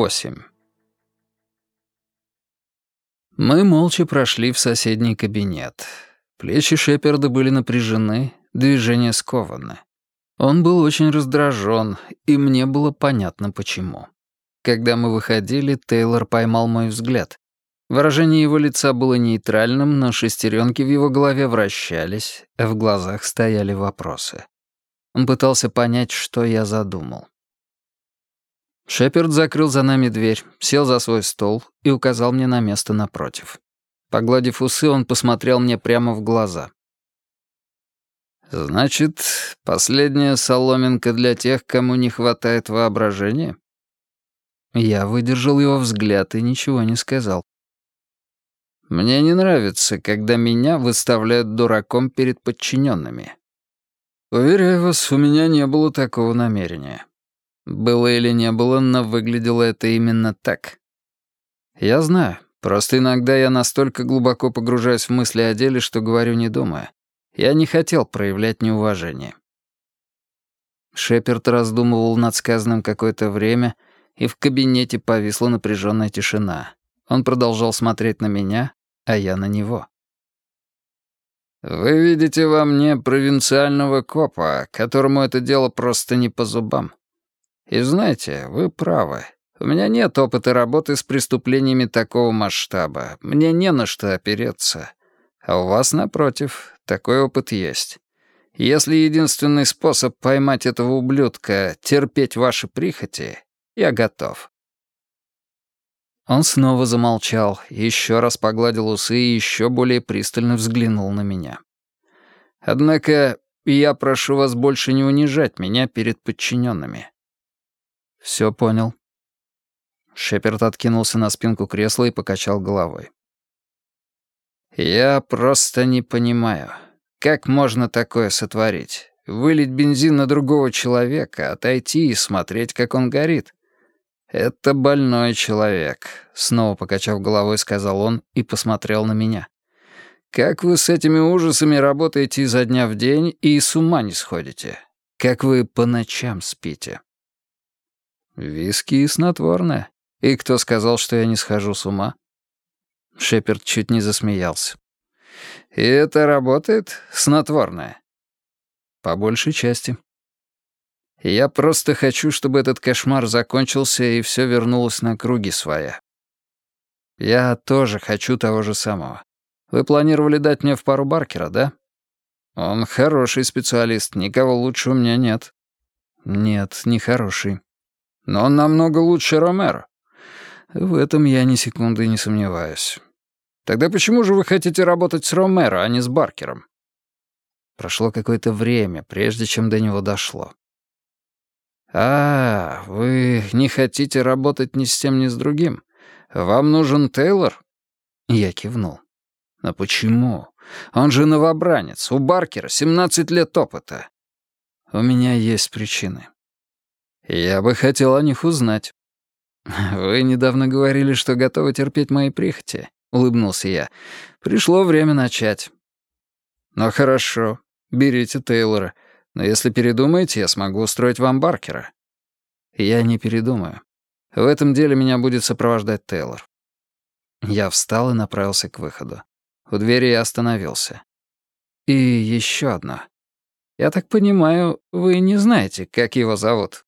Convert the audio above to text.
8. Мы молча прошли в соседний кабинет. Плечи Шеперда были напряжены, движения скованы. Он был очень раздражен, и мне было понятно почему. Когда мы выходили, Тейлор поймал мой взгляд. Выражение его лица было нейтральным, но шестеренки в его голове вращались, а в глазах стояли вопросы. Он пытался понять, что я задумал. Шеперд закрыл за нами дверь, сел за свой стол и указал мне на место напротив. Погладив усы, он посмотрел мне прямо в глаза. «Значит, последняя соломинка для тех, кому не хватает воображения?» Я выдержал его взгляд и ничего не сказал. «Мне не нравится, когда меня выставляют дураком перед подчиненными. Уверяю вас, у меня не было такого намерения. Было или не было, но выглядело это именно так. Я знаю, просто иногда я настолько глубоко погружаюсь в мысли о деле, что говорю не думая. Я не хотел проявлять неуважение. Шеперд раздумывал над сказанным какое-то время, и в кабинете повисла напряженная тишина. Он продолжал смотреть на меня, а я на него. «Вы видите во мне провинциального копа, которому это дело просто не по зубам. И знаете, вы правы. У меня нет опыта работы с преступлениями такого масштаба. Мне не на что опереться. А у вас, напротив, такой опыт есть. Если единственный способ поймать этого ублюдка — терпеть ваши прихоти, я готов». Он снова замолчал, еще раз погладил усы и еще более пристально взглянул на меня. «Однако я прошу вас больше не унижать меня перед подчиненными. Все понял». Шеперд откинулся на спинку кресла и покачал головой. «Я просто не понимаю, как можно такое сотворить? Вылить бензин на другого человека, отойти и смотреть, как он горит? Это больной человек», — снова покачав головой, сказал он и посмотрел на меня. «Как вы с этими ужасами работаете изо дня в день и с ума не сходите? Как вы по ночам спите?» «Виски и снотворное. И кто сказал, что я не схожу с ума?» Шеперд чуть не засмеялся. «И это работает, снотворное?» «По большей части». «Я просто хочу, чтобы этот кошмар закончился и все вернулось на круги своя. Я тоже хочу того же самого. Вы планировали дать мне в пару Баркера, да? Он хороший специалист, никого лучше у меня нет». «Нет, не хороший но он намного лучше Ромеро. В этом я ни секунды не сомневаюсь. Тогда почему же вы хотите работать с Ромеро, а не с Баркером? Прошло какое-то время, прежде чем до него дошло. «А, вы не хотите работать ни с тем, ни с другим? Вам нужен Тейлор?» Я кивнул. «Но почему? Он же новобранец, у Баркера 17 лет опыта». «У меня есть причины. «Я бы хотел о них узнать». «Вы недавно говорили, что готовы терпеть мои прихоти», — улыбнулся я. «Пришло время начать». «Ну хорошо, берите Тейлора. Но если передумаете, я смогу устроить вам Баркера». «Я не передумаю. В этом деле меня будет сопровождать Тейлор». Я встал и направился к выходу. У двери я остановился. «И еще одно. Я так понимаю, вы не знаете, как его зовут?»